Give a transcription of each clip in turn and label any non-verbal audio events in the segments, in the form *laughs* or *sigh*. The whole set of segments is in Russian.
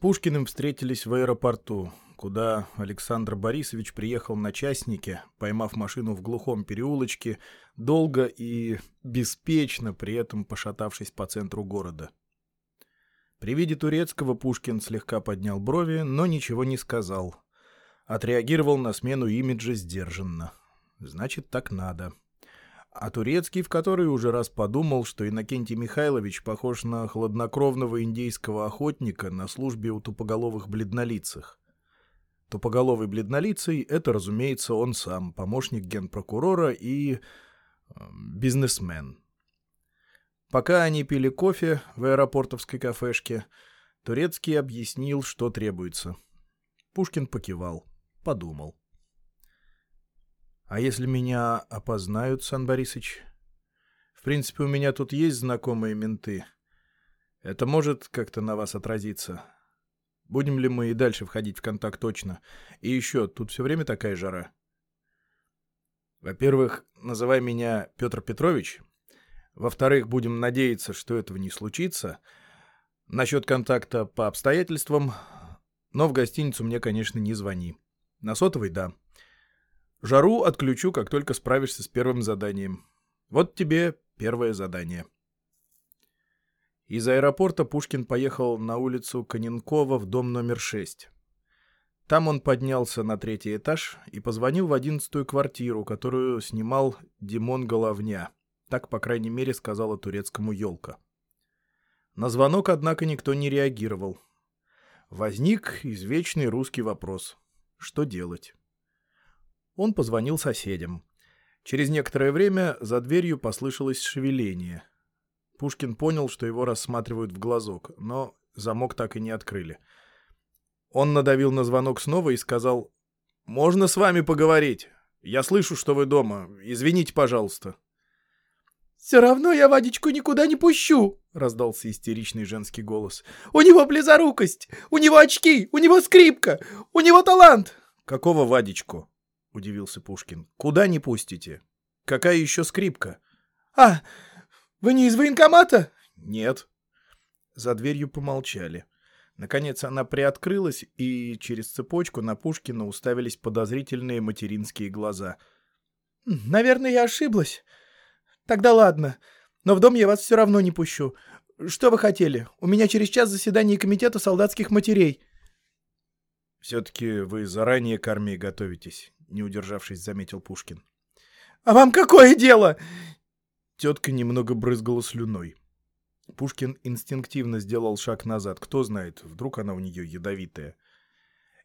Пушкиным встретились в аэропорту, куда Александр Борисович приехал на частнике, поймав машину в глухом переулочке, долго и беспечно при этом пошатавшись по центру города. При виде турецкого Пушкин слегка поднял брови, но ничего не сказал. Отреагировал на смену имиджа сдержанно. Значит, так надо. А Турецкий в который уже раз подумал, что Иннокентий Михайлович похож на хладнокровного индейского охотника на службе у тупоголовых бледнолицых. Тупоголовый бледнолицый — это, разумеется, он сам, помощник генпрокурора и... Э, бизнесмен. Пока они пили кофе в аэропортовской кафешке, Турецкий объяснил, что требуется. Пушкин покивал, подумал. А если меня опознают, Сан Борисович? В принципе, у меня тут есть знакомые менты. Это может как-то на вас отразиться? Будем ли мы и дальше входить в контакт точно? И еще, тут все время такая жара. Во-первых, называй меня Петр Петрович. Во-вторых, будем надеяться, что этого не случится. Насчет контакта по обстоятельствам. Но в гостиницу мне, конечно, не звони. На сотовый — да. Жару отключу, как только справишься с первым заданием. Вот тебе первое задание. Из аэропорта Пушкин поехал на улицу Коненкова в дом номер 6. Там он поднялся на третий этаж и позвонил в одиннадцатую квартиру, которую снимал Димон Головня. Так, по крайней мере, сказала турецкому елка. На звонок, однако, никто не реагировал. Возник извечный русский вопрос. Что делать? Он позвонил соседям. Через некоторое время за дверью послышалось шевеление. Пушкин понял, что его рассматривают в глазок, но замок так и не открыли. Он надавил на звонок снова и сказал «Можно с вами поговорить? Я слышу, что вы дома. Извините, пожалуйста». «Все равно я Вадичку никуда не пущу!» — раздался истеричный женский голос. «У него близорукость! У него очки! У него скрипка! У него талант!» «Какого Вадичку?» — удивился Пушкин. «Куда не пустите? Какая еще скрипка?» «А, вы не из военкомата?» «Нет». За дверью помолчали. Наконец она приоткрылась, и через цепочку на Пушкина уставились подозрительные материнские глаза. «Наверное, я ошиблась. Тогда ладно. Но в дом я вас все равно не пущу. Что вы хотели? У меня через час заседание комитета солдатских матерей». «Все-таки вы заранее к армии готовитесь», — не удержавшись, заметил Пушкин. «А вам какое дело?» Тетка немного брызгала слюной. Пушкин инстинктивно сделал шаг назад. Кто знает, вдруг она у нее ядовитая.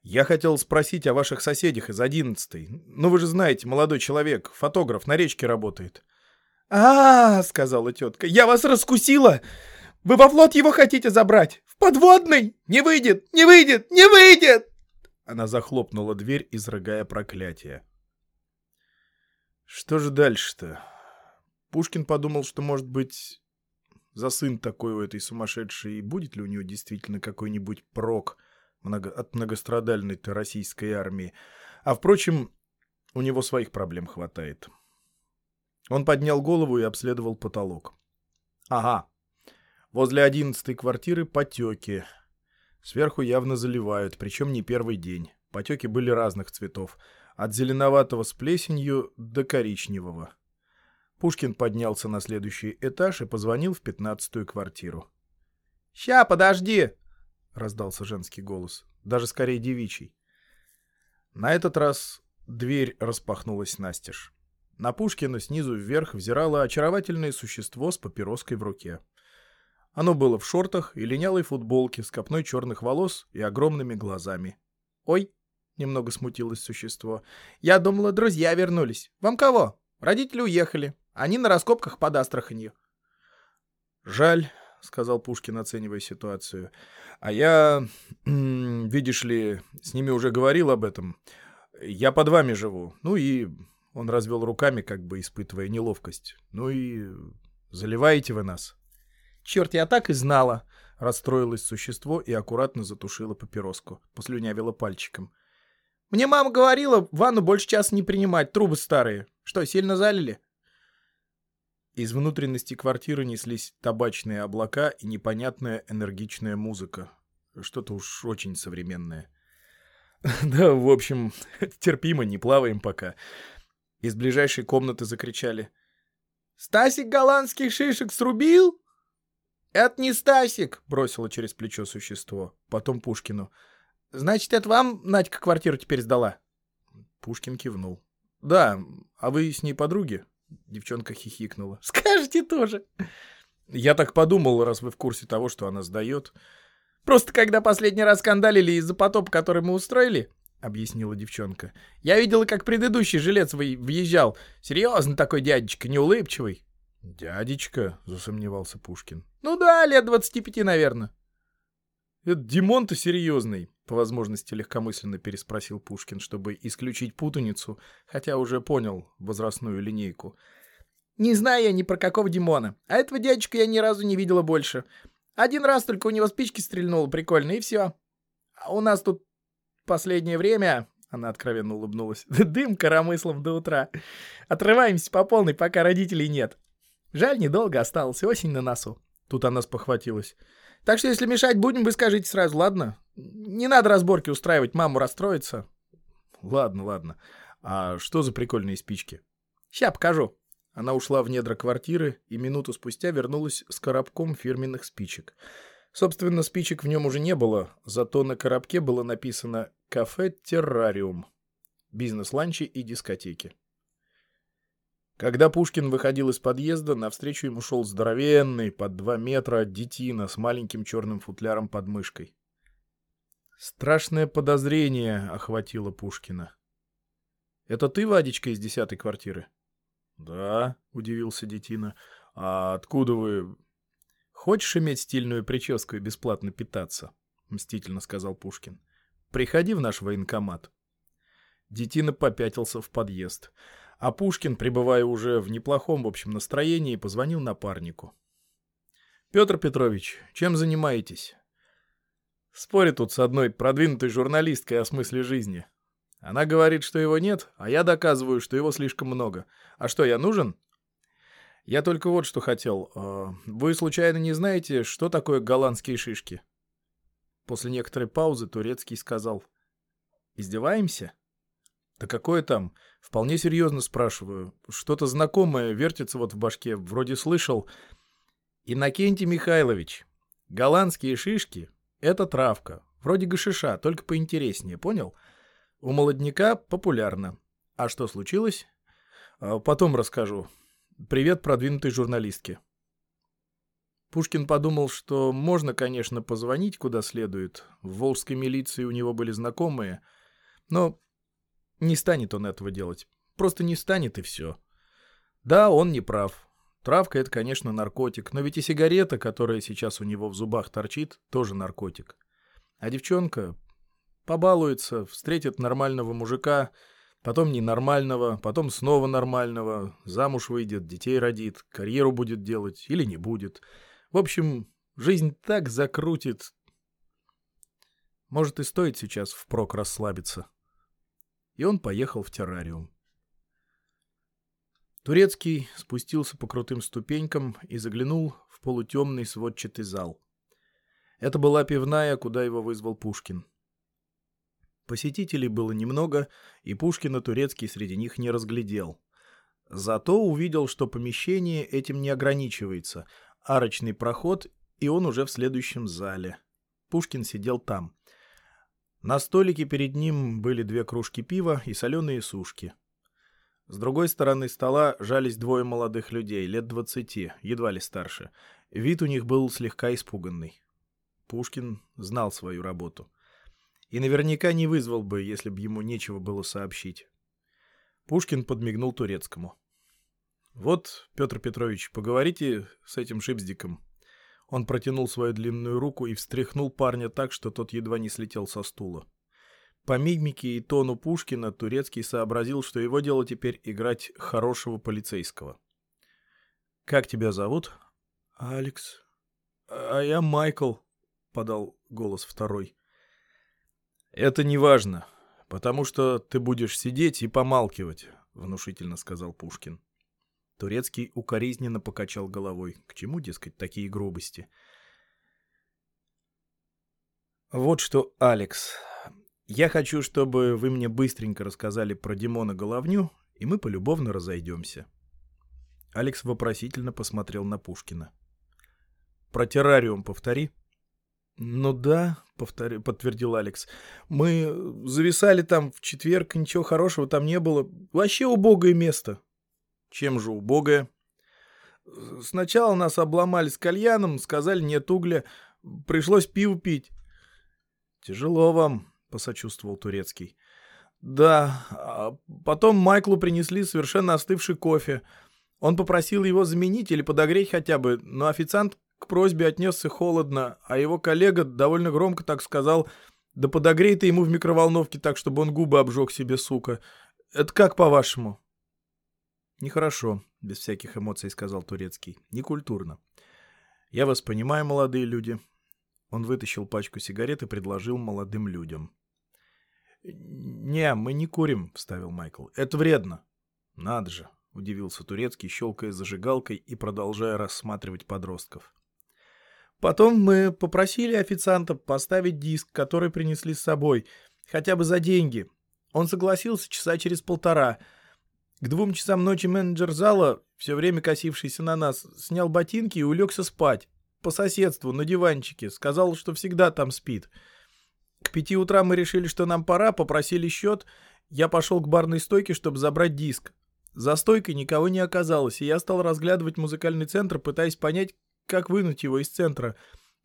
«Я хотел спросить о ваших соседях из одиннадцатой. Ну, вы же знаете, молодой человек, фотограф, на речке работает». «А, -а, -а сказала тетка, — я вас раскусила! Вы во флот его хотите забрать? В подводный? Не выйдет! Не выйдет! Не выйдет!» Она захлопнула дверь, изрыгая проклятие. Что же дальше-то? Пушкин подумал, что, может быть, за сын такой у этой сумасшедшей, и будет ли у нее действительно какой-нибудь прок много... от многострадальной-то российской армии. А, впрочем, у него своих проблем хватает. Он поднял голову и обследовал потолок. Ага, возле одиннадцатой квартиры потеки. Сверху явно заливают, причем не первый день. Потеки были разных цветов. От зеленоватого с плесенью до коричневого. Пушкин поднялся на следующий этаж и позвонил в пятнадцатую квартиру. «Ща, подожди!» — раздался женский голос. Даже скорее девичий. На этот раз дверь распахнулась настежь. На Пушкина снизу вверх взирало очаровательное существо с папироской в руке. Оно было в шортах и линялой футболке с копной черных волос и огромными глазами. «Ой!» — немного смутилось существо. «Я думала, друзья вернулись. Вам кого? Родители уехали. Они на раскопках под Астраханью». «Жаль», — сказал Пушкин, оценивая ситуацию. «А я, видишь ли, с ними уже говорил об этом. Я под вами живу. Ну и...» Он развел руками, как бы испытывая неловкость. «Ну и... заливаете вы нас?» «Черт, я так и знала!» Расстроилось существо и аккуратно затушило папироску. Послюнявило пальчиком. «Мне мама говорила, ванну больше часа не принимать, трубы старые. Что, сильно залили?» Из внутренности квартиры неслись табачные облака и непонятная энергичная музыка. Что-то уж очень современное. *laughs* Да, в общем, *laughs* терпимо, не плаваем пока. Из ближайшей комнаты закричали. «Стасик голландских шишек срубил?» «Это не Стасик!» — бросило через плечо существо. Потом Пушкину. «Значит, это вам Надька квартиру теперь сдала?» Пушкин кивнул. «Да, а вы с ней подруги?» Девчонка хихикнула. *laughs* «Скажете тоже!» «Я так подумал, раз вы в курсе того, что она сдает». «Просто когда последний раз скандалили из-за потопа, который мы устроили, — объяснила девчонка. «Я видела, как предыдущий жилец въезжал. Серьезно такой дядечка, неулыбчивый». «Дядечка?» — засомневался Пушкин. «Ну да, лет двадцати пяти, наверное». «Это Димон-то серьезный», — по возможности легкомысленно переспросил Пушкин, чтобы исключить путаницу, хотя уже понял возрастную линейку. «Не знаю я ни про какого Димона, а этого дядечка я ни разу не видела больше. Один раз только у него спички стрельнуло прикольно, и все. А у нас тут последнее время...» Она откровенно улыбнулась. «Дым коромыслом до утра. Отрываемся по полной, пока родителей нет. Жаль, недолго осталось, осень на носу». Тут она спохватилась. Так что, если мешать будем, вы скажите сразу, ладно? Не надо разборки устраивать, маму расстроится. Ладно, ладно. А что за прикольные спички? Ща покажу. Она ушла в недра квартиры и минуту спустя вернулась с коробком фирменных спичек. Собственно, спичек в нем уже не было, зато на коробке было написано «Кафе Террариум». Бизнес-ланчи и дискотеки. Когда Пушкин выходил из подъезда, навстречу ему шел здоровенный, под два метра, детина с маленьким черным футляром под мышкой. Страшное подозрение охватило Пушкина. «Это ты, Вадечка, из десятой квартиры?» «Да», — удивился детина. «А откуда вы...» «Хочешь иметь стильную прическу и бесплатно питаться?» — мстительно сказал Пушкин. «Приходи в наш военкомат». Детина попятился в подъезд. А Пушкин, пребывая уже в неплохом, в общем, настроении, позвонил напарнику. «Петр Петрович, чем занимаетесь?» Спорю тут с одной продвинутой журналисткой о смысле жизни. Она говорит, что его нет, а я доказываю, что его слишком много. А что, я нужен? Я только вот что хотел. А, вы случайно не знаете, что такое голландские шишки? После некоторой паузы Турецкий сказал. Издеваемся? Да какое там? Вполне серьезно спрашиваю. Что-то знакомое вертится вот в башке. Вроде слышал. Иннокентий Михайлович, голландские шишки — это травка. Вроде гашиша, только поинтереснее, понял? У молодняка популярно. А что случилось? А, потом расскажу. Привет продвинутой журналистке. Пушкин подумал, что можно, конечно, позвонить куда следует. В волжской милиции у него были знакомые, но не станет он этого делать. Просто не станет и все. Да, он не прав. Травка — это, конечно, наркотик, но ведь и сигарета, которая сейчас у него в зубах торчит, тоже наркотик. А девчонка побалуется, встретит нормального мужика, потом ненормального, потом снова нормального, замуж выйдет, детей родит, карьеру будет делать или не будет. В общем, жизнь так закрутит. Может, и стоит сейчас впрок расслабиться и он поехал в террариум. Турецкий спустился по крутым ступенькам и заглянул в полутемный сводчатый зал. Это была пивная, куда его вызвал Пушкин. Посетителей было немного, и Пушкина Турецкий среди них не разглядел. Зато увидел, что помещение этим не ограничивается. Арочный проход, и он уже в следующем зале. Пушкин сидел там. На столике перед ним были две кружки пива и соленые сушки. С другой стороны стола жались двое молодых людей, лет двадцати, едва ли старше. Вид у них был слегка испуганный. Пушкин знал свою работу. И наверняка не вызвал бы, если бы ему нечего было сообщить. Пушкин подмигнул турецкому. «Вот, Петр Петрович, поговорите с этим шипздиком. Он протянул свою длинную руку и встряхнул парня так, что тот едва не слетел со стула. По мимике и тону Пушкина Турецкий сообразил, что его дело теперь играть хорошего полицейского. «Как тебя зовут?» «Алекс». «А я Майкл», — подал голос второй. «Это не важно, потому что ты будешь сидеть и помалкивать», — внушительно сказал Пушкин. Турецкий укоризненно покачал головой. К чему, дескать, такие грубости? Вот что, Алекс. Я хочу, чтобы вы мне быстренько рассказали про Димона Головню, и мы полюбовно разойдемся. Алекс вопросительно посмотрел на Пушкина. Про террариум повтори. «Ну да», — повтори, подтвердил Алекс. «Мы зависали там в четверг, ничего хорошего там не было. Вообще убогое место». «Чем же убогое?» «Сначала нас обломали с кальяном, сказали, нет угля. Пришлось пиво пить». «Тяжело вам», — посочувствовал Турецкий. «Да, а потом Майклу принесли совершенно остывший кофе. Он попросил его заменить или подогреть хотя бы, но официант к просьбе отнесся холодно, а его коллега довольно громко так сказал, да подогрей ты ему в микроволновке так, чтобы он губы обжег себе, сука. Это как по-вашему? Нехорошо, без всяких эмоций сказал Турецкий. Некультурно. Я вас понимаю, молодые люди. Он вытащил пачку сигарет и предложил молодым людям. «Не, мы не курим», — вставил Майкл. «Это вредно». «Надо же», — удивился Турецкий, щелкая зажигалкой и продолжая рассматривать подростков. Потом мы попросили официанта поставить диск, который принесли с собой, хотя бы за деньги. Он согласился часа через полтора. К двум часам ночи менеджер зала, все время косившийся на нас, снял ботинки и улегся спать. По соседству, на диванчике. Сказал, что всегда там спит. К пяти утра мы решили, что нам пора, попросили счет. Я пошел к барной стойке, чтобы забрать диск. За стойкой никого не оказалось, и я стал разглядывать музыкальный центр, пытаясь понять, как вынуть его из центра.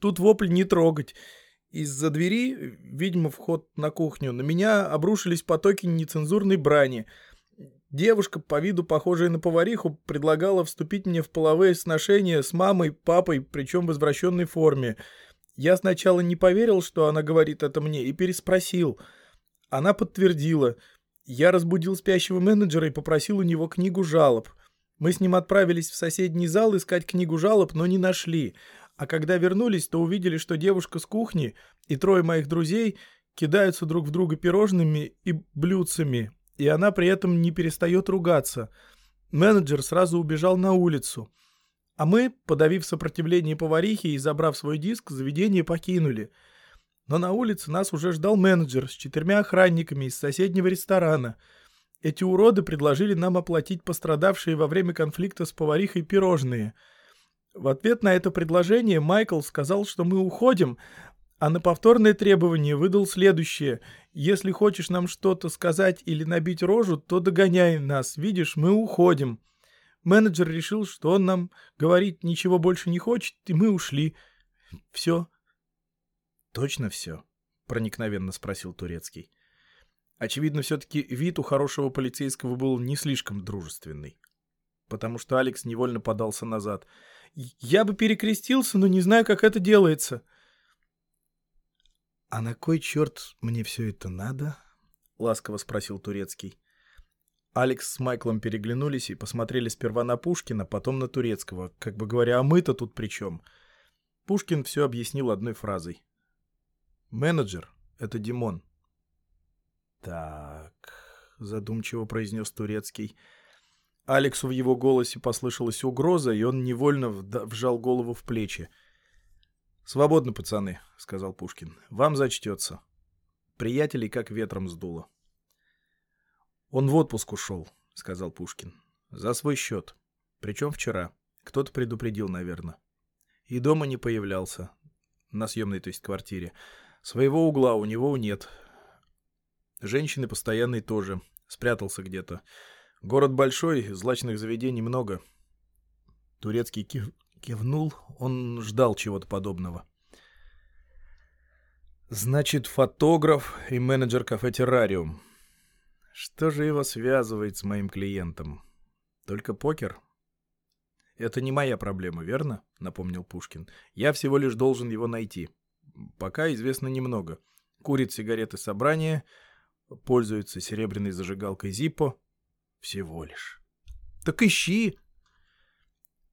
Тут вопль не трогать. Из-за двери, видимо, вход на кухню, на меня обрушились потоки нецензурной брани. Девушка, по виду похожая на повариху, предлагала вступить мне в половые сношения с мамой, папой, причем в извращенной форме. Я сначала не поверил, что она говорит это мне, и переспросил. Она подтвердила. Я разбудил спящего менеджера и попросил у него книгу жалоб. Мы с ним отправились в соседний зал искать книгу жалоб, но не нашли. А когда вернулись, то увидели, что девушка с кухни и трое моих друзей кидаются друг в друга пирожными и блюдцами, и она при этом не перестает ругаться. Менеджер сразу убежал на улицу. А мы, подавив сопротивление поварихи и забрав свой диск, заведение покинули. Но на улице нас уже ждал менеджер с четырьмя охранниками из соседнего ресторана — эти уроды предложили нам оплатить пострадавшие во время конфликта с поварихой пирожные. В ответ на это предложение Майкл сказал, что мы уходим, а на повторное требование выдал следующее. «Если хочешь нам что-то сказать или набить рожу, то догоняй нас. Видишь, мы уходим». Менеджер решил, что он нам говорить ничего больше не хочет, и мы ушли. Все. «Точно все?» — проникновенно спросил Турецкий. Очевидно, все-таки вид у хорошего полицейского был не слишком дружественный. Потому что Алекс невольно подался назад. «Я бы перекрестился, но не знаю, как это делается». «А на кой черт мне все это надо?» — ласково спросил Турецкий. Алекс с Майклом переглянулись и посмотрели сперва на Пушкина, потом на Турецкого, как бы говоря, а мы-то тут при чем? Пушкин все объяснил одной фразой. «Менеджер — это Димон. «Так», — задумчиво произнес Турецкий. Алексу в его голосе послышалась угроза, и он невольно вжал голову в плечи. «Свободно, пацаны», — сказал Пушкин. «Вам зачтется». Приятелей как ветром сдуло. «Он в отпуск ушел», — сказал Пушкин. «За свой счет. Причем вчера. Кто-то предупредил, наверное. И дома не появлялся. На съемной, то есть, квартире. Своего угла у него нет. Женщины постоянный тоже. Спрятался где-то. Город большой, злачных заведений много. Турецкий кив... кивнул, он ждал чего-то подобного. Значит, фотограф и менеджер кафе «Террариум». Что же его связывает с моим клиентом? Только покер? Это не моя проблема, верно? Напомнил Пушкин. Я всего лишь должен его найти. Пока известно немного. Курит сигареты собрания, пользуется серебряной зажигалкой Зиппо. Всего лишь. Так ищи!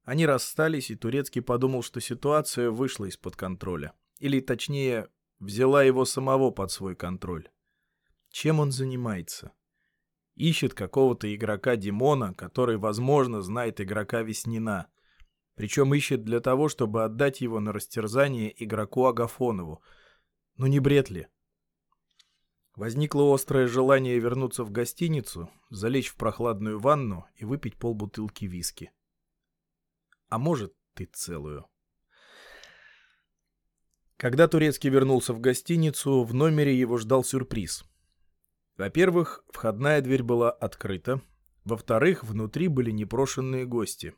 Они расстались, и Турецкий подумал, что ситуация вышла из-под контроля. Или, точнее, взяла его самого под свой контроль. Чем он занимается? Ищет какого-то игрока Димона, который, возможно, знает игрока Веснина. Причем ищет для того, чтобы отдать его на растерзание игроку Агафонову. Ну не бред ли? Возникло острое желание вернуться в гостиницу, залечь в прохладную ванну и выпить полбутылки виски. А может, ты целую. Когда Турецкий вернулся в гостиницу, в номере его ждал сюрприз. Во-первых, входная дверь была открыта. Во-вторых, внутри были непрошенные гости.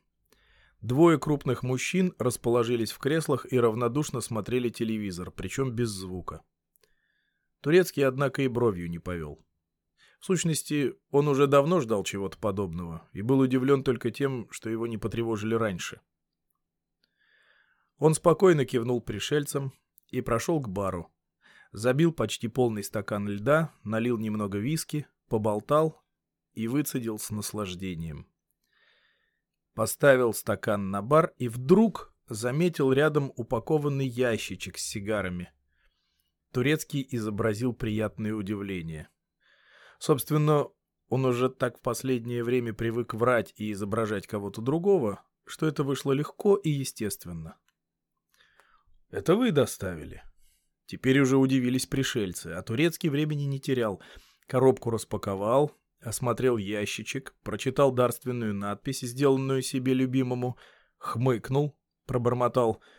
Двое крупных мужчин расположились в креслах и равнодушно смотрели телевизор, причем без звука. Турецкий, однако, и бровью не повел. В сущности, он уже давно ждал чего-то подобного и был удивлен только тем, что его не потревожили раньше. Он спокойно кивнул пришельцам и прошел к бару. Забил почти полный стакан льда, налил немного виски, поболтал и выцедил с наслаждением. Поставил стакан на бар и вдруг заметил рядом упакованный ящичек с сигарами — Турецкий изобразил приятное удивление. Собственно, он уже так в последнее время привык врать и изображать кого-то другого, что это вышло легко и естественно. «Это вы доставили?» Теперь уже удивились пришельцы, а Турецкий времени не терял. Коробку распаковал, осмотрел ящичек, прочитал дарственную надпись, сделанную себе любимому, хмыкнул, пробормотал —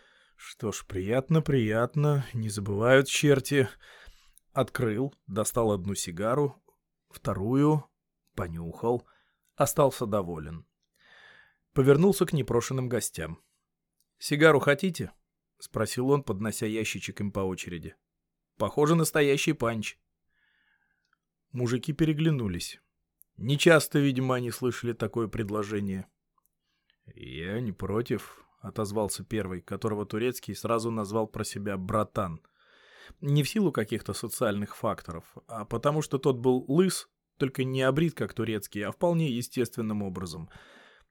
что ж, приятно, приятно, не забывают черти. Открыл, достал одну сигару, вторую, понюхал, остался доволен. Повернулся к непрошенным гостям. «Сигару хотите?» — спросил он, поднося ящичек им по очереди. «Похоже, настоящий панч». Мужики переглянулись. Нечасто, видимо, они слышали такое предложение. «Я не против», — отозвался первый, которого Турецкий сразу назвал про себя «братан». Не в силу каких-то социальных факторов, а потому что тот был лыс, только не обрит, как Турецкий, а вполне естественным образом.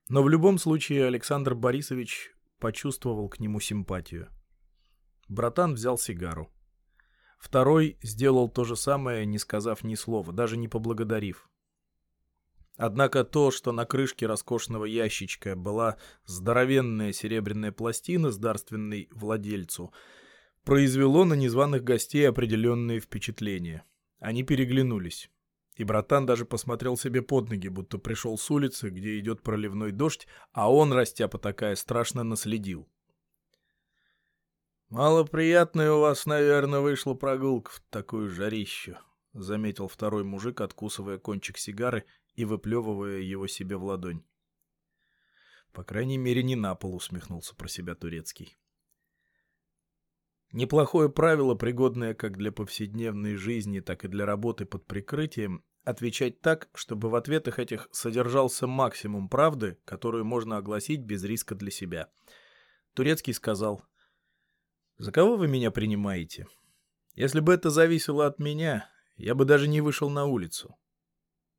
Но в любом случае Александр Борисович почувствовал к нему симпатию. Братан взял сигару. Второй сделал то же самое, не сказав ни слова, даже не поблагодарив. Однако то, что на крышке роскошного ящичка была здоровенная серебряная пластина с дарственной владельцу, произвело на незваных гостей определенные впечатления. Они переглянулись. И братан даже посмотрел себе под ноги, будто пришел с улицы, где идет проливной дождь, а он, растяпа такая, страшно наследил. «Малоприятная у вас, наверное, вышла прогулка в такую жарищу», — заметил второй мужик, откусывая кончик сигары и выплевывая его себе в ладонь. По крайней мере, не на пол усмехнулся про себя турецкий. Неплохое правило, пригодное как для повседневной жизни, так и для работы под прикрытием, отвечать так, чтобы в ответах этих содержался максимум правды, которую можно огласить без риска для себя. Турецкий сказал, «За кого вы меня принимаете? Если бы это зависело от меня, я бы даже не вышел на улицу.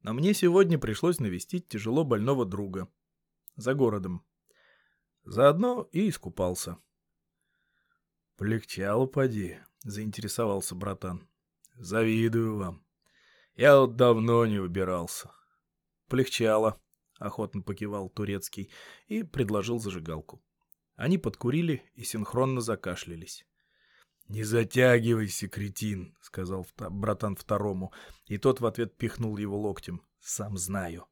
Но мне сегодня пришлось навестить тяжело больного друга. За городом. Заодно и искупался. «Полегчало, поди», — заинтересовался братан. «Завидую вам. Я вот давно не убирался». «Полегчало», — охотно покивал Турецкий и предложил зажигалку. Они подкурили и синхронно закашлялись. «Не затягивайся, кретин», — сказал братан второму, и тот в ответ пихнул его локтем. «Сам знаю».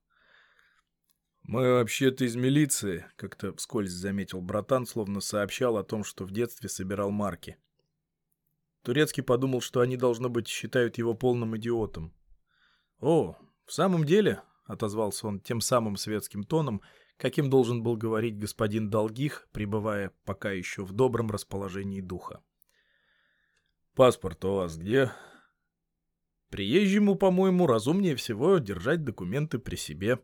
«Мы вообще-то из милиции», — как-то вскользь заметил братан, словно сообщал о том, что в детстве собирал марки. Турецкий подумал, что они, должно быть, считают его полным идиотом. «О, в самом деле», — отозвался он тем самым светским тоном, каким должен был говорить господин Долгих, пребывая пока еще в добром расположении духа. Паспорт у вас где? Приезжему, по-моему, разумнее всего держать документы при себе.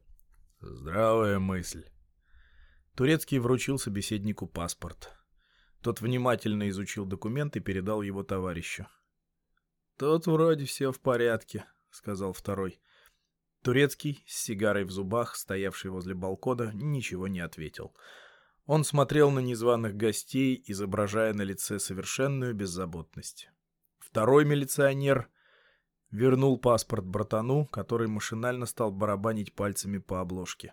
Здравая мысль. Турецкий вручил собеседнику паспорт. Тот внимательно изучил документ и передал его товарищу. «Тут вроде все в порядке», — сказал второй. Турецкий, с сигарой в зубах, стоявший возле балкона, ничего не ответил. Он смотрел на незваных гостей, изображая на лице совершенную беззаботность. Второй милиционер вернул паспорт братану, который машинально стал барабанить пальцами по обложке.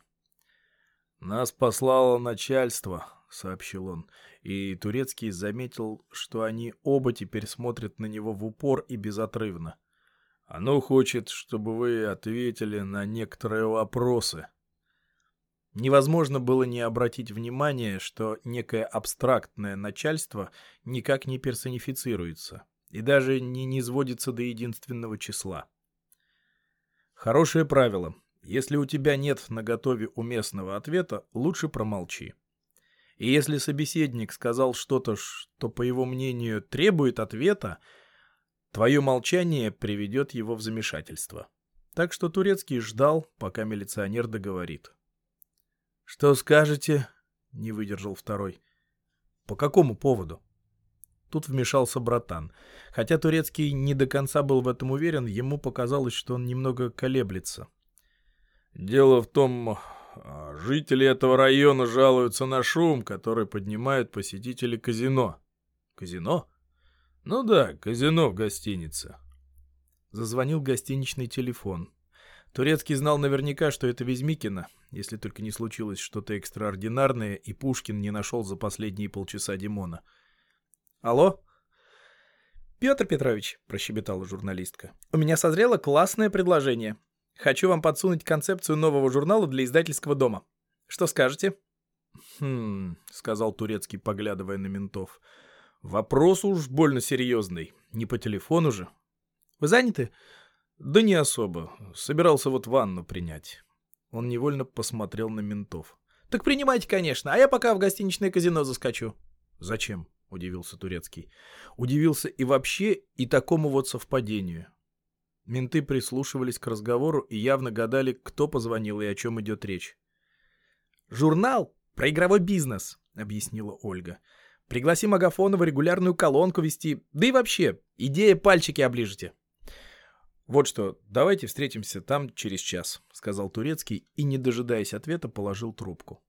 «Нас послало начальство», — сообщил он, и Турецкий заметил, что они оба теперь смотрят на него в упор и безотрывно. Оно хочет, чтобы вы ответили на некоторые вопросы. Невозможно было не обратить внимание, что некое абстрактное начальство никак не персонифицируется и даже не низводится до единственного числа. Хорошее правило. Если у тебя нет на готове уместного ответа, лучше промолчи. И если собеседник сказал что-то, что, по его мнению, требует ответа, твое молчание приведет его в замешательство. Так что Турецкий ждал, пока милиционер договорит. «Что скажете?» — не выдержал второй. «По какому поводу?» Тут вмешался братан. Хотя Турецкий не до конца был в этом уверен, ему показалось, что он немного колеблется. «Дело в том, а жители этого района жалуются на шум, который поднимают посетители казино. Казино? Ну да, казино в гостинице. Зазвонил гостиничный телефон. Турецкий знал наверняка, что это Везмикина, если только не случилось что-то экстраординарное, и Пушкин не нашел за последние полчаса Димона. «Алло?» «Петр Петрович», — прощебетала журналистка, — «у меня созрело классное предложение. Хочу вам подсунуть концепцию нового журнала для издательского дома. Что скажете?» «Хм...» — сказал Турецкий, поглядывая на ментов. «Вопрос уж больно серьезный. Не по телефону же». «Вы заняты?» «Да не особо. Собирался вот ванну принять». Он невольно посмотрел на ментов. «Так принимайте, конечно, а я пока в гостиничное казино заскочу». «Зачем?» — удивился Турецкий. Удивился и вообще, и такому вот совпадению. Менты прислушивались к разговору и явно гадали, кто позвонил и о чем идет речь. «Журнал про игровой бизнес», — объяснила Ольга. «Пригласим Агафонова регулярную колонку вести. Да и вообще, идея пальчики оближете». «Вот что, давайте встретимся там через час», — сказал Турецкий и, не дожидаясь ответа, положил трубку.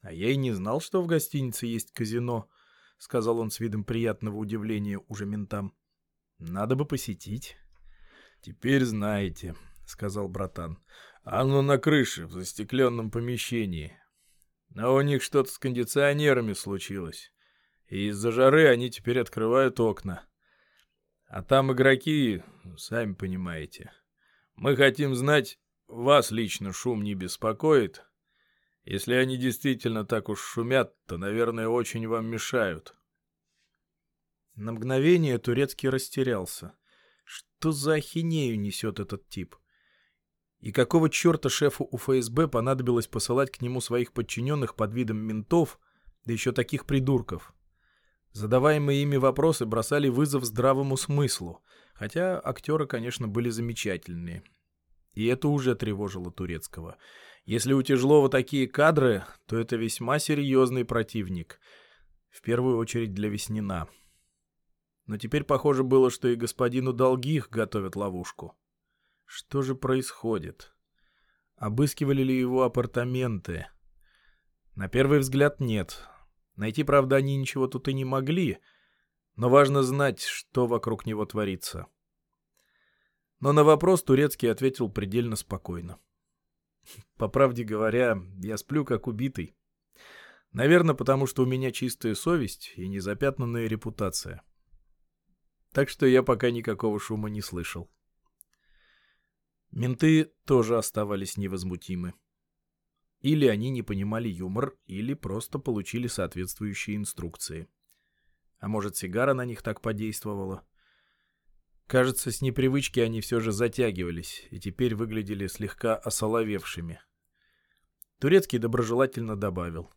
«А я и не знал, что в гостинице есть казино», — сказал он с видом приятного удивления уже ментам. «Надо бы посетить». «Теперь знаете», — сказал братан. «Оно на крыше, в застекленном помещении. А у них что-то с кондиционерами случилось. И из-за жары они теперь открывают окна. А там игроки, сами понимаете. Мы хотим знать, вас лично шум не беспокоит? Если они действительно так уж шумят, то, наверное, очень вам мешают». На мгновение Турецкий растерялся. Что за ахинею несет этот тип? И какого черта шефу у ФСБ понадобилось посылать к нему своих подчиненных под видом ментов, да еще таких придурков? Задаваемые ими вопросы бросали вызов здравому смыслу, хотя актеры, конечно, были замечательные. И это уже тревожило Турецкого. Если у Тяжлова такие кадры, то это весьма серьезный противник. В первую очередь для Веснина. Но теперь похоже было, что и господину Долгих готовят ловушку. Что же происходит? Обыскивали ли его апартаменты? На первый взгляд нет. Найти, правда, они ничего тут и не могли, но важно знать, что вокруг него творится. Но на вопрос Турецкий ответил предельно спокойно. *laughs* По правде говоря, я сплю как убитый. Наверное, потому что у меня чистая совесть и незапятнанная репутация так что я пока никакого шума не слышал. Менты тоже оставались невозмутимы. Или они не понимали юмор, или просто получили соответствующие инструкции. А может, сигара на них так подействовала? Кажется, с непривычки они все же затягивались и теперь выглядели слегка осоловевшими. Турецкий доброжелательно добавил.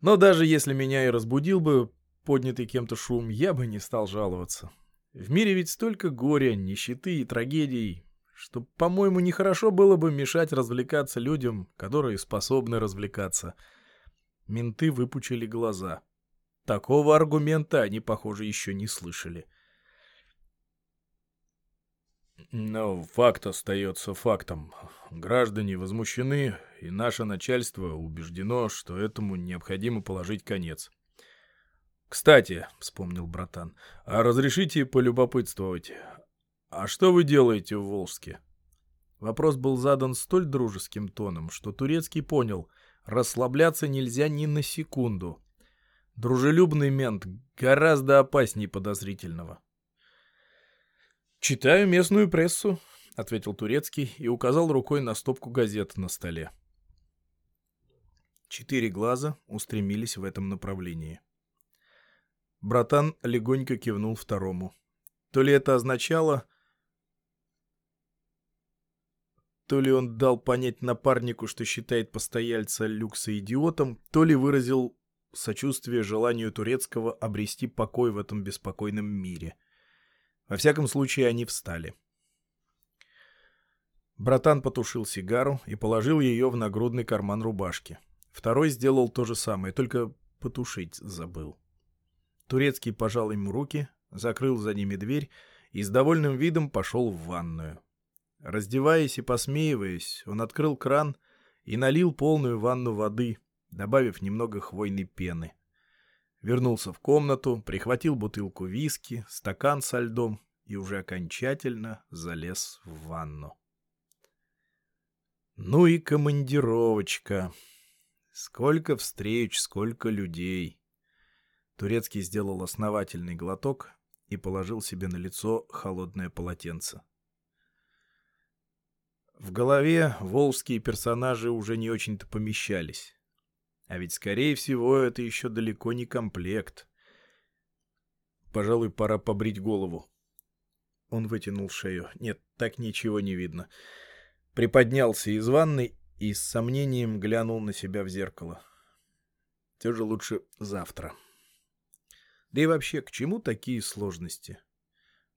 Но даже если меня и разбудил бы поднятый кем-то шум, я бы не стал жаловаться. В мире ведь столько горя, нищеты и трагедий, что, по-моему, нехорошо было бы мешать развлекаться людям, которые способны развлекаться. Менты выпучили глаза. Такого аргумента они, похоже, еще не слышали. Но факт остается фактом. Граждане возмущены, и наше начальство убеждено, что этому необходимо положить конец. «Кстати», — вспомнил братан, — «а разрешите полюбопытствовать, а что вы делаете в Волжске?» Вопрос был задан столь дружеским тоном, что Турецкий понял, Расслабляться нельзя ни на секунду. Дружелюбный мент гораздо опаснее подозрительного. «Читаю местную прессу», — ответил Турецкий и указал рукой на стопку газет на столе. Четыре глаза устремились в этом направлении. Братан легонько кивнул второму. То ли это означало, то ли он дал понять напарнику, что считает постояльца люкса идиотом, то ли выразил сочувствие желанию турецкого обрести покой в этом беспокойном мире. Во всяком случае, они встали. Братан потушил сигару и положил ее в нагрудный карман рубашки. Второй сделал то же самое, только потушить забыл. Турецкий пожал ему руки, закрыл за ними дверь и с довольным видом пошел в ванную. Раздеваясь и посмеиваясь, он открыл кран и налил полную ванну воды, добавив немного хвойной пены. Вернулся в комнату, прихватил бутылку виски, стакан со льдом и уже окончательно залез в ванну. Ну и командировочка. Сколько встреч, сколько людей. Турецкий сделал основательный глоток и положил себе на лицо холодное полотенце. В голове волжские персонажи уже не очень-то помещались. А ведь, скорее всего, это еще далеко не комплект. Пожалуй, пора побрить голову. Он вытянул шею. Нет, так ничего не видно. Приподнялся из ванной и с сомнением глянул на себя в зеркало. Все же лучше завтра. Да и вообще, к чему такие сложности?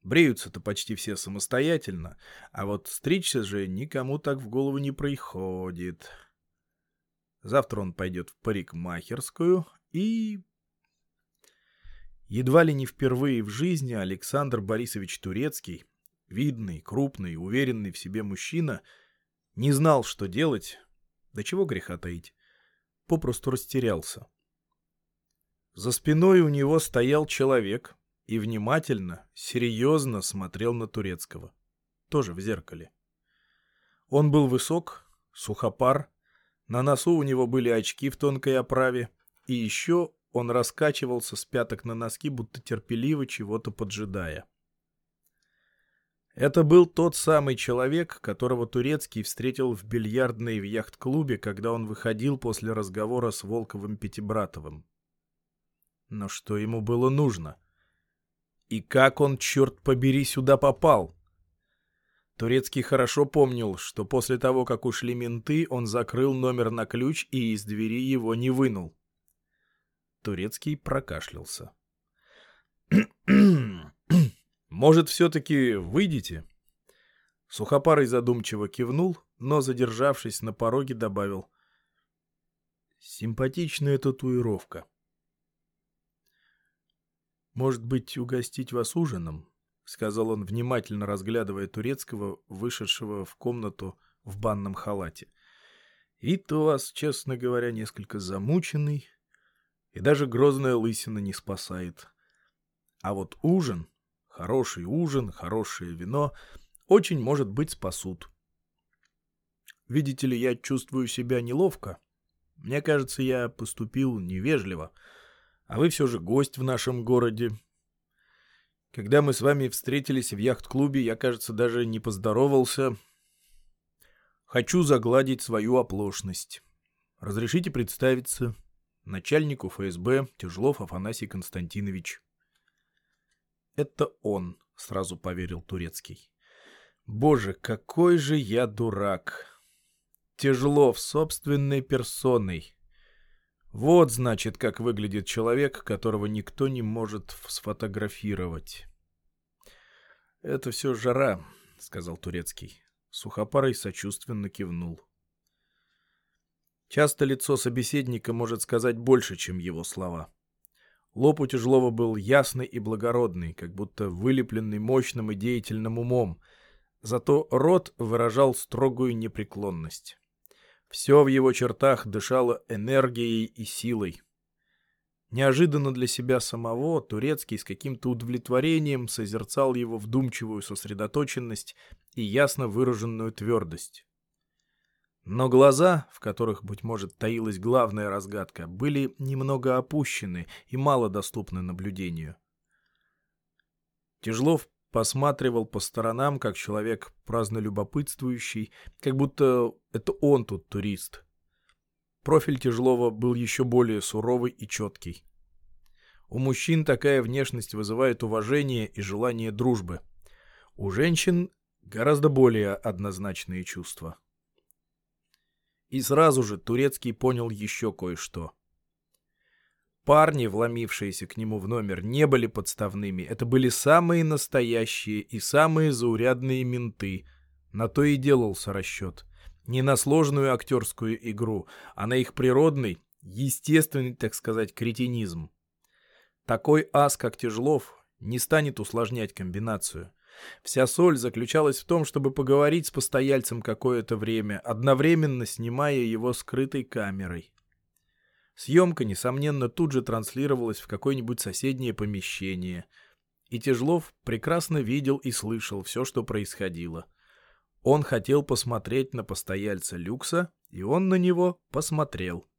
Бреются-то почти все самостоятельно, а вот стричься же никому так в голову не приходит. Завтра он пойдет в парикмахерскую и... Едва ли не впервые в жизни Александр Борисович Турецкий, видный, крупный, уверенный в себе мужчина, не знал, что делать, да чего греха таить, попросту растерялся. За спиной у него стоял человек, и внимательно, серьезно смотрел на Турецкого. Тоже в зеркале. Он был высок, сухопар, на носу у него были очки в тонкой оправе, и еще он раскачивался с пяток на носки, будто терпеливо чего-то поджидая. Это был тот самый человек, которого Турецкий встретил в бильярдной в яхт-клубе, когда он выходил после разговора с Волковым Пятибратовым. Но что ему было нужно? И как он, черт побери, сюда попал? Турецкий хорошо помнил, что после того, как ушли менты, он закрыл номер на ключ и из двери его не вынул. Турецкий прокашлялся. «Может, все-таки выйдете?» Сухопарый задумчиво кивнул, но, задержавшись на пороге, добавил. «Симпатичная татуировка. «Может быть, угостить вас ужином?» — сказал он, внимательно разглядывая турецкого, вышедшего в комнату в банном халате. «Вид у вас, честно говоря, несколько замученный, и даже грозная лысина не спасает. А вот ужин, хороший ужин, хорошее вино, очень, может быть, спасут. Видите ли, я чувствую себя неловко. Мне кажется, я поступил невежливо». А вы все же гость в нашем городе. Когда мы с вами встретились в яхт-клубе, я, кажется, даже не поздоровался. Хочу загладить свою оплошность. Разрешите представиться. Начальнику ФСБ Тяжелов Афанасий Константинович. Это он, сразу поверил Турецкий. Боже, какой же я дурак. Тяжелов собственной персоной. Вот, значит, как выглядит человек, которого никто не может сфотографировать. «Это все жара», — сказал Турецкий. Сухопарый сочувственно кивнул. Часто лицо собеседника может сказать больше, чем его слова. Лоб у Тяжелова был ясный и благородный, как будто вылепленный мощным и деятельным умом, зато рот выражал строгую непреклонность. Все в его чертах дышало энергией и силой. Неожиданно для себя самого Турецкий с каким-то удовлетворением созерцал его вдумчивую сосредоточенность и ясно выраженную твердость. Но глаза, в которых, быть может, таилась главная разгадка, были немного опущены и мало доступны наблюдению. Тяжлов посматривал по сторонам, как человек праздно любопытствующий, как будто это он тут турист. Профиль Тяжлова был еще более суровый и четкий. У мужчин такая внешность вызывает уважение и желание дружбы. У женщин гораздо более однозначные чувства. И сразу же Турецкий понял еще кое-что. Парни, вломившиеся к нему в номер, не были подставными. Это были самые настоящие и самые заурядные менты. На то и делался расчет. Не на сложную актерскую игру, а на их природный, естественный, так сказать, кретинизм. Такой ас, как Тяжлов, не станет усложнять комбинацию. Вся соль заключалась в том, чтобы поговорить с постояльцем какое-то время, одновременно снимая его скрытой камерой. Съемка, несомненно, тут же транслировалась в какое-нибудь соседнее помещение. И Тяжлов прекрасно видел и слышал все, что происходило. Он хотел посмотреть на постояльца люкса, и он на него посмотрел.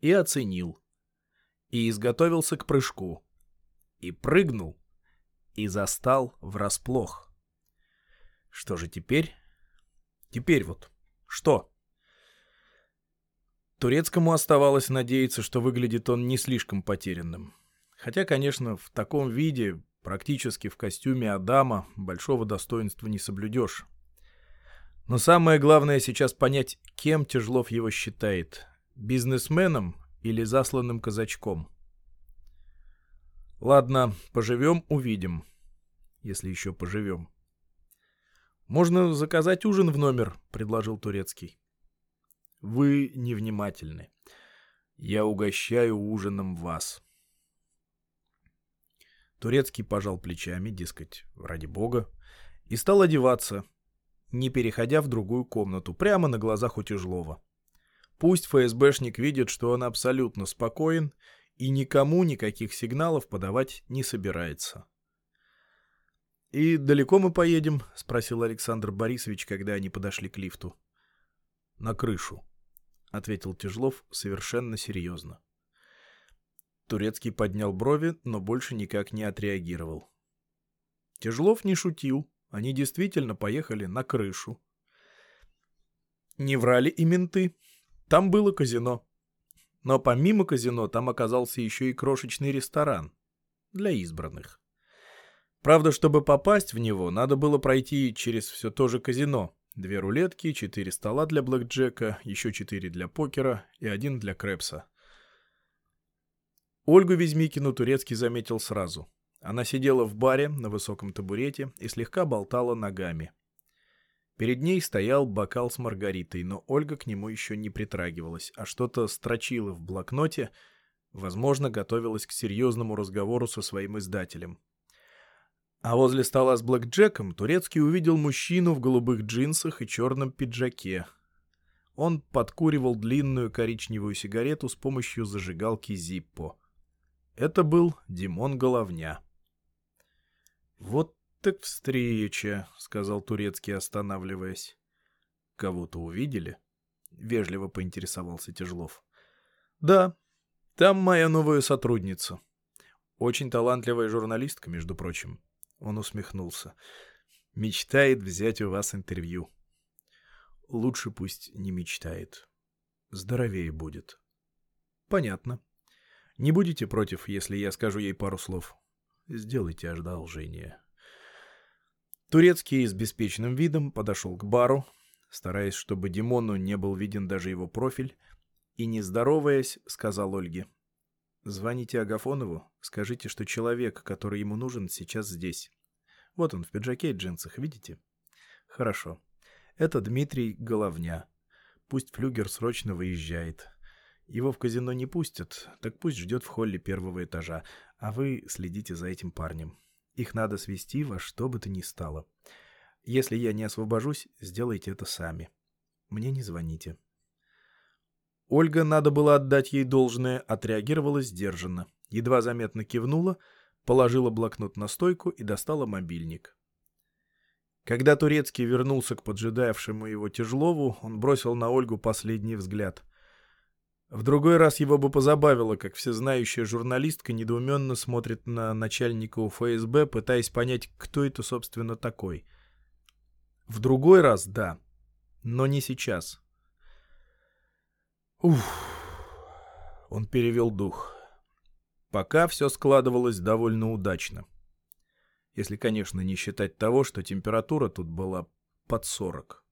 И оценил. И изготовился к прыжку. И прыгнул. И застал врасплох. Что же теперь? Теперь вот. Что? Турецкому оставалось надеяться, что выглядит он не слишком потерянным. Хотя, конечно, в таком виде, практически в костюме Адама, большого достоинства не соблюдешь. Но самое главное сейчас понять, кем Тяжлов его считает – бизнесменом или засланным казачком. Ладно, поживем – увидим. Если еще поживем. «Можно заказать ужин в номер», — предложил Турецкий. Вы невнимательны. Я угощаю ужином вас. Турецкий пожал плечами, дескать, ради бога, и стал одеваться, не переходя в другую комнату, прямо на глазах у Тяжлова. Пусть ФСБшник видит, что он абсолютно спокоен и никому никаких сигналов подавать не собирается. «И далеко мы поедем?» — спросил Александр Борисович, когда они подошли к лифту. «На крышу», — ответил Тяжлов совершенно серьезно. Турецкий поднял брови, но больше никак не отреагировал. Тяжлов не шутил. Они действительно поехали на крышу. Не врали и менты. Там было казино. Но помимо казино там оказался еще и крошечный ресторан. Для избранных. Правда, чтобы попасть в него, надо было пройти через все то же казино, Две рулетки, четыре стола для блэкджека, еще четыре для покера и один для крэпса. Ольгу Везьмикину турецкий заметил сразу. Она сидела в баре на высоком табурете и слегка болтала ногами. Перед ней стоял бокал с маргаритой, но Ольга к нему еще не притрагивалась, а что-то строчила в блокноте, возможно, готовилась к серьезному разговору со своим издателем. А возле стола с блэкджеком Турецкий увидел мужчину в голубых джинсах и черном пиджаке. Он подкуривал длинную коричневую сигарету с помощью зажигалки Зиппо. Это был Димон Головня. «Вот так встреча», — сказал Турецкий, останавливаясь. «Кого-то увидели?» — вежливо поинтересовался Тяжлов. «Да, там моя новая сотрудница. Очень талантливая журналистка, между прочим». Он усмехнулся. «Мечтает взять у вас интервью». «Лучше пусть не мечтает. Здоровее будет». «Понятно. Не будете против, если я скажу ей пару слов?» «Сделайте одолжение». Турецкий с беспечным видом подошел к бару, стараясь, чтобы Димону не был виден даже его профиль, и, не здороваясь, сказал Ольге. Звоните Агафонову, скажите, что человек, который ему нужен, сейчас здесь. Вот он в пиджаке и джинсах, видите? Хорошо. Это Дмитрий Головня. Пусть флюгер срочно выезжает. Его в казино не пустят, так пусть ждет в холле первого этажа, а вы следите за этим парнем. Их надо свести во что бы то ни стало. Если я не освобожусь, сделайте это сами. Мне не звоните. Ольга, надо было отдать ей должное, отреагировала сдержанно. Едва заметно кивнула, положила блокнот на стойку и достала мобильник. Когда Турецкий вернулся к поджидавшему его Тяжлову, он бросил на Ольгу последний взгляд. В другой раз его бы позабавило, как всезнающая журналистка недоуменно смотрит на начальника УФСБ, пытаясь понять, кто это, собственно, такой. В другой раз — да, но не сейчас. Уф. Он перевел дух. Пока все складывалось довольно удачно. Если, конечно, не считать того, что температура тут была под 40.